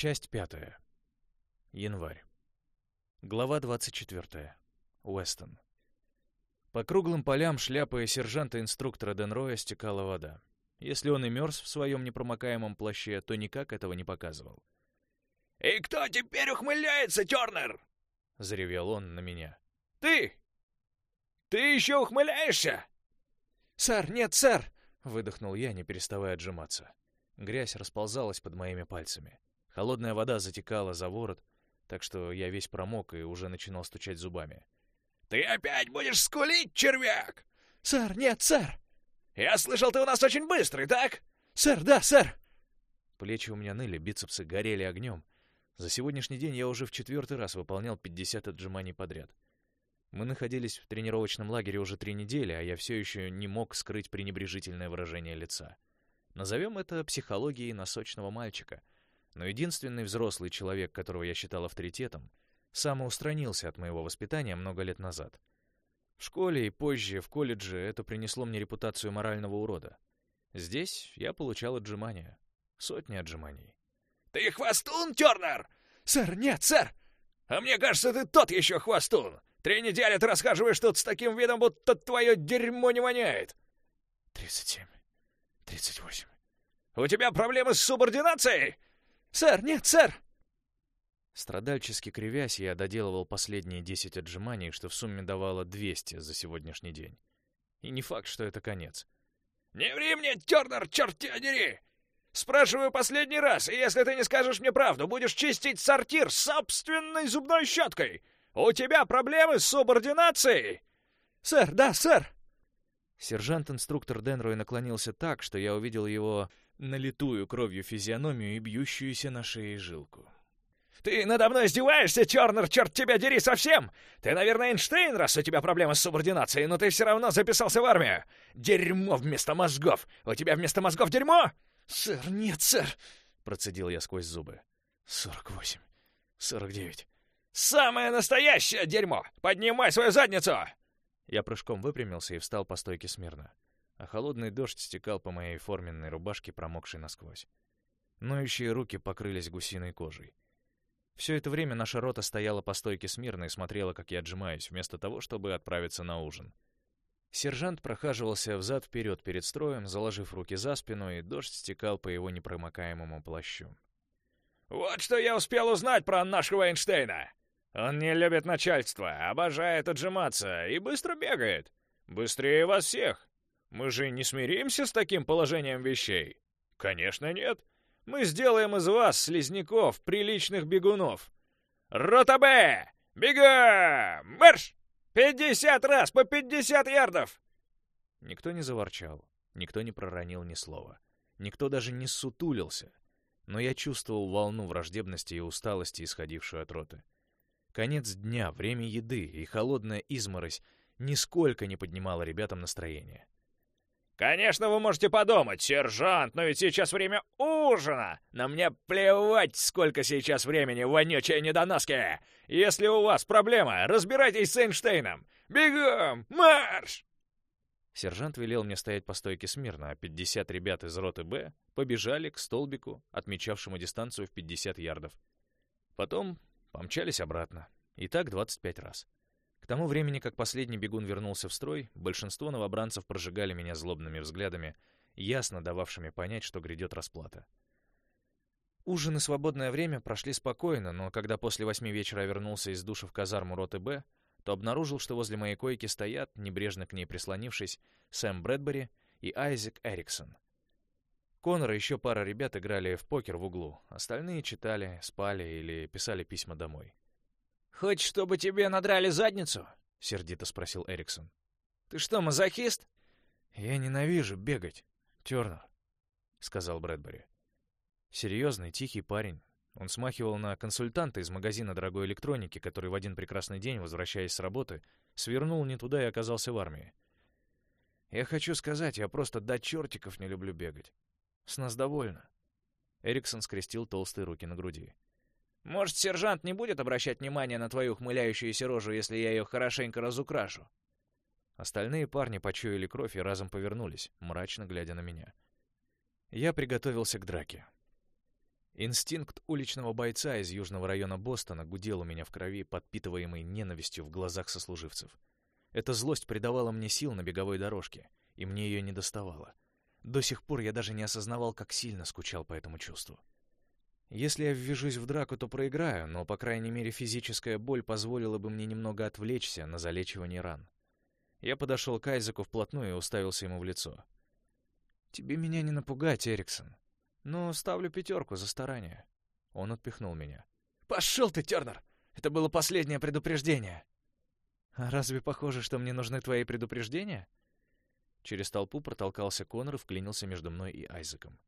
Часть пятая. Январь. Глава 24. Уэстон. По круглым полям, шляпая сержанта-инструктора Денроя, стекала вода. Если он и мерз в своем непромокаемом плаще, то никак этого не показывал. «И кто теперь ухмыляется, Тернер?» — заревел он на меня. «Ты! Ты еще ухмыляешься?» «Сэр, нет, сэр!» — выдохнул я, не переставая отжиматься. Грязь расползалась под моими пальцами. Холодная вода затекала за ворот, так что я весь промок и уже начинал стучать зубами. «Ты опять будешь скулить, червяк?» «Сэр, нет, сэр!» «Я слышал, ты у нас очень быстрый, так?» «Сэр, да, сэр!» Плечи у меня ныли, бицепсы горели огнем. За сегодняшний день я уже в четвертый раз выполнял 50 отжиманий подряд. Мы находились в тренировочном лагере уже три недели, а я все еще не мог скрыть пренебрежительное выражение лица. Назовем это психологией носочного мальчика. Но единственный взрослый человек, которого я считал авторитетом, самоустранился от моего воспитания много лет назад. В школе и позже, в колледже, это принесло мне репутацию морального урода. Здесь я получал отжимания. Сотни отжиманий. «Ты хвостун, Тернер?» «Сэр, нет, сэр!» «А мне кажется, ты тот еще хвостун! Три недели ты расхаживаешь тут с таким видом, будто твое дерьмо не воняет!» «Тридцать семь, тридцать восемь...» «У тебя проблемы с субординацией?» «Сэр, нет, сэр!» Страдальчески кривясь, я доделывал последние десять отжиманий, что в сумме давало 200 за сегодняшний день. И не факт, что это конец. «Не ври мне, Тернер, черт тебя дери! Спрашиваю последний раз, и если ты не скажешь мне правду, будешь чистить сортир собственной зубной щеткой! У тебя проблемы с субординацией?» «Сэр, да, сэр!» Сержант-инструктор Денрой наклонился так, что я увидел его налитую кровью физиономию и бьющуюся на шее жилку. «Ты надо мной издеваешься, Тернер, черт тебя дери совсем! Ты, наверное, Эйнштейн, раз у тебя проблемы с субординацией, но ты все равно записался в армию! Дерьмо вместо мозгов! У тебя вместо мозгов дерьмо!» «Сэр, нет, сэр!» — процедил я сквозь зубы. «Сорок восемь, сорок девять». «Самое настоящее дерьмо! Поднимай свою задницу!» Я прыжком выпрямился и встал по стойке смирно, а холодный дождь стекал по моей форменной рубашке, промокшей насквозь. Ноющие руки покрылись гусиной кожей. Все это время наша рота стояла по стойке смирно и смотрела, как я отжимаюсь, вместо того, чтобы отправиться на ужин. Сержант прохаживался взад-вперед перед строем, заложив руки за спину, и дождь стекал по его непромокаемому плащу. «Вот что я успел узнать про нашего Эйнштейна! Он не любит начальство, обожает отжиматься и быстро бегает. Быстрее вас всех. Мы же не смиримся с таким положением вещей? Конечно, нет. Мы сделаем из вас, слизняков, приличных бегунов. Рота Б! Бегом! Марш! Пятьдесят раз по пятьдесят ярдов!» Никто не заворчал, никто не проронил ни слова. Никто даже не сутулился. Но я чувствовал волну враждебности и усталости, исходившую от роты. Конец дня, время еды и холодная изморозь нисколько не поднимала ребятам настроение. «Конечно, вы можете подумать, сержант, но ведь сейчас время ужина! На мне плевать, сколько сейчас времени, вонючие недоноски! Если у вас проблема, разбирайтесь с Эйнштейном! Бегом! Марш!» Сержант велел мне стоять по стойке смирно, а 50 ребят из роты «Б» побежали к столбику, отмечавшему дистанцию в 50 ярдов. Потом помчались обратно. И так 25 раз. Тому времени, как последний бегун вернулся в строй, большинство новобранцев прожигали меня злобными взглядами, ясно дававшими понять, что грядет расплата. Ужин и свободное время прошли спокойно, но когда после восьми вечера я вернулся из душа в казарму роты «Б», то обнаружил, что возле моей койки стоят, небрежно к ней прислонившись, Сэм Брэдбери и Айзек Эриксон. Конор и еще пара ребят играли в покер в углу, остальные читали, спали или писали письма домой. «Хочешь, чтобы тебе надрали задницу?» — сердито спросил Эриксон. «Ты что, мазохист?» «Я ненавижу бегать, Тернер», — сказал Брэдбери. Серьезный, тихий парень. Он смахивал на консультанта из магазина дорогой электроники, который в один прекрасный день, возвращаясь с работы, свернул не туда и оказался в армии. «Я хочу сказать, я просто до чертиков не люблю бегать. С нас довольно». Эриксон скрестил толстые руки на груди. Может, сержант не будет обращать внимания на твою ухмыляющуюся рожу, если я ее хорошенько разукрашу?» Остальные парни почуяли кровь и разом повернулись, мрачно глядя на меня. Я приготовился к драке. Инстинкт уличного бойца из южного района Бостона гудел у меня в крови, подпитываемый ненавистью в глазах сослуживцев. Эта злость придавала мне сил на беговой дорожке, и мне ее не доставало. До сих пор я даже не осознавал, как сильно скучал по этому чувству. Если я ввяжусь в драку, то проиграю, но, по крайней мере, физическая боль позволила бы мне немного отвлечься на залечивание ран. Я подошел к Айзеку вплотную и уставился ему в лицо. «Тебе меня не напугать, Эриксон. Но ставлю пятерку за старание». Он отпихнул меня. «Пошел ты, Тернер! Это было последнее предупреждение!» «А разве похоже, что мне нужны твои предупреждения?» Через толпу протолкался Конор и вклинился между мной и Айзеком.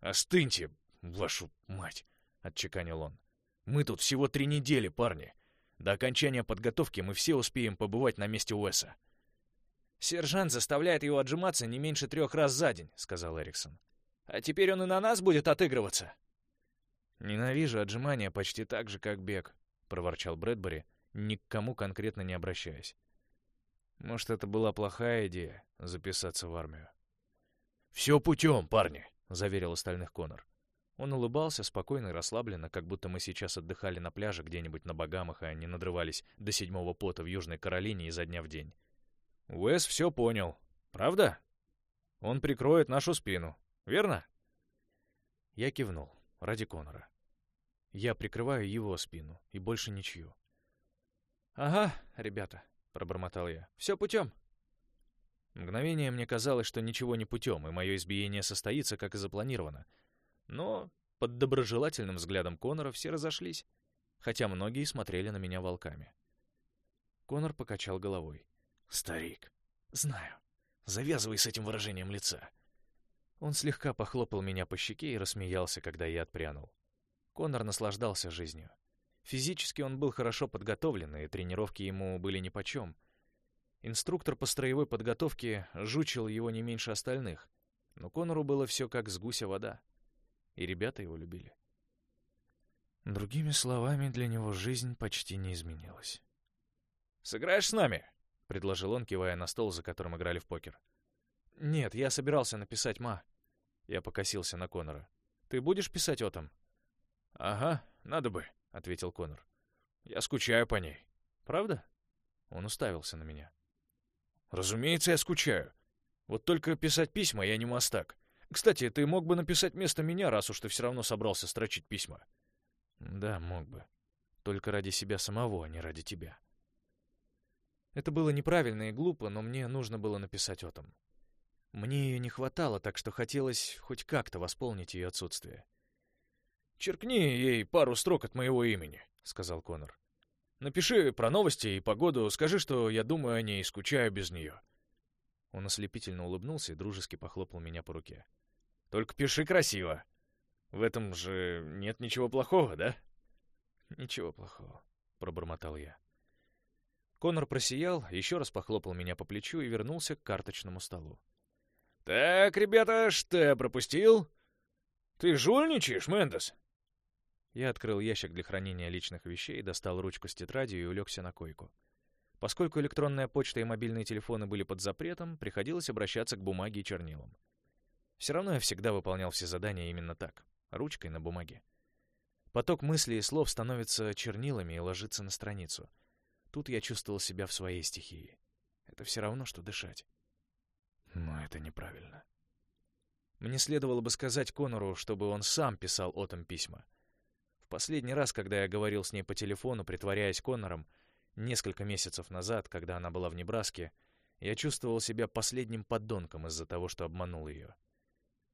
«Остыньте, вашу мать!» — отчеканил он. «Мы тут всего три недели, парни. До окончания подготовки мы все успеем побывать на месте Уэса». «Сержант заставляет его отжиматься не меньше трех раз за день», — сказал Эриксон. «А теперь он и на нас будет отыгрываться». «Ненавижу отжимания почти так же, как бег», — проворчал Брэдбери, ни к кому конкретно не обращаясь. Может, это была плохая идея — записаться в армию. «Все путем, парни», — заверил остальных Конор. Он улыбался спокойно и расслабленно, как будто мы сейчас отдыхали на пляже где-нибудь на Багамах, а не надрывались до седьмого пота в Южной Каролине изо дня в день. Уэс все понял. Правда? Он прикроет нашу спину. Верно? Я кивнул. Ради Конора. Я прикрываю его спину, и больше ничью. «Ага, ребята», — пробормотал я. «Все путем». Мгновение мне казалось, что ничего не путем, и мое избиение состоится, как и запланировано. Но под доброжелательным взглядом Конора все разошлись, хотя многие смотрели на меня волками. Конор покачал головой. «Старик, знаю. Завязывай с этим выражением лица». Он слегка похлопал меня по щеке и рассмеялся, когда я отпрянул. Конор наслаждался жизнью. Физически он был хорошо подготовлен, и тренировки ему были нипочем. Инструктор по строевой подготовке жучил его не меньше остальных, но Конору было все как с гуся вода. И ребята его любили. Другими словами, для него жизнь почти не изменилась. «Сыграешь с нами?» — предложил он, кивая на стол, за которым играли в покер. «Нет, я собирался написать Ма». Я покосился на Конора. «Ты будешь писать Отом?» «Ага, надо бы», — ответил Конор. «Я скучаю по ней». «Правда?» Он уставился на меня. «Разумеется, я скучаю. Вот только писать письма я не мастак. Кстати, ты мог бы написать вместо меня, раз уж ты все равно собрался строчить письма». «Да, мог бы. Только ради себя самого, а не ради тебя». Это было неправильно и глупо, но мне нужно было написать о том. Мне ее не хватало, так что хотелось хоть как-то восполнить ее отсутствие. «Черкни ей пару строк от моего имени», — сказал Конор. «Напиши про новости и погоду, скажи, что я думаю о ней и скучаю без нее». Он ослепительно улыбнулся и дружески похлопал меня по руке. «Только пиши красиво. В этом же нет ничего плохого, да?» «Ничего плохого», — пробормотал я. Конор просиял, еще раз похлопал меня по плечу и вернулся к карточному столу. «Так, ребята, что я пропустил? Ты жульничаешь, Мендес?» Я открыл ящик для хранения личных вещей, достал ручку с тетрадью и улегся на койку. Поскольку электронная почта и мобильные телефоны были под запретом, приходилось обращаться к бумаге и чернилам. Все равно я всегда выполнял все задания именно так, ручкой на бумаге. Поток мыслей и слов становится чернилами и ложится на страницу. Тут я чувствовал себя в своей стихии. Это все равно, что дышать. Но это неправильно. Мне следовало бы сказать Конору, чтобы он сам писал Отом письма — Последний раз, когда я говорил с ней по телефону, притворяясь Коннором, несколько месяцев назад, когда она была в Небраске, я чувствовал себя последним подонком из-за того, что обманул ее.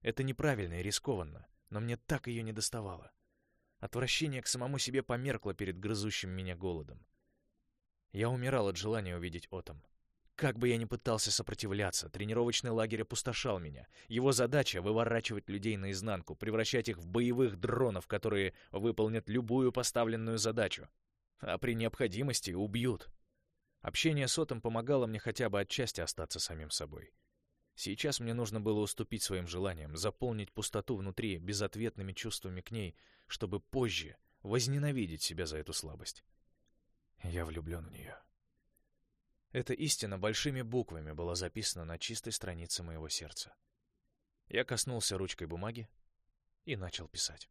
Это неправильно и рискованно, но мне так ее не доставало. Отвращение к самому себе померкло перед грызущим меня голодом. Я умирал от желания увидеть Отом. Как бы я ни пытался сопротивляться, тренировочный лагерь опустошал меня. Его задача — выворачивать людей наизнанку, превращать их в боевых дронов, которые выполнят любую поставленную задачу. А при необходимости убьют. Общение с Отом помогало мне хотя бы отчасти остаться самим собой. Сейчас мне нужно было уступить своим желаниям, заполнить пустоту внутри безответными чувствами к ней, чтобы позже возненавидеть себя за эту слабость. Я влюблен в нее. Эта истина большими буквами была записана на чистой странице моего сердца. Я коснулся ручкой бумаги и начал писать.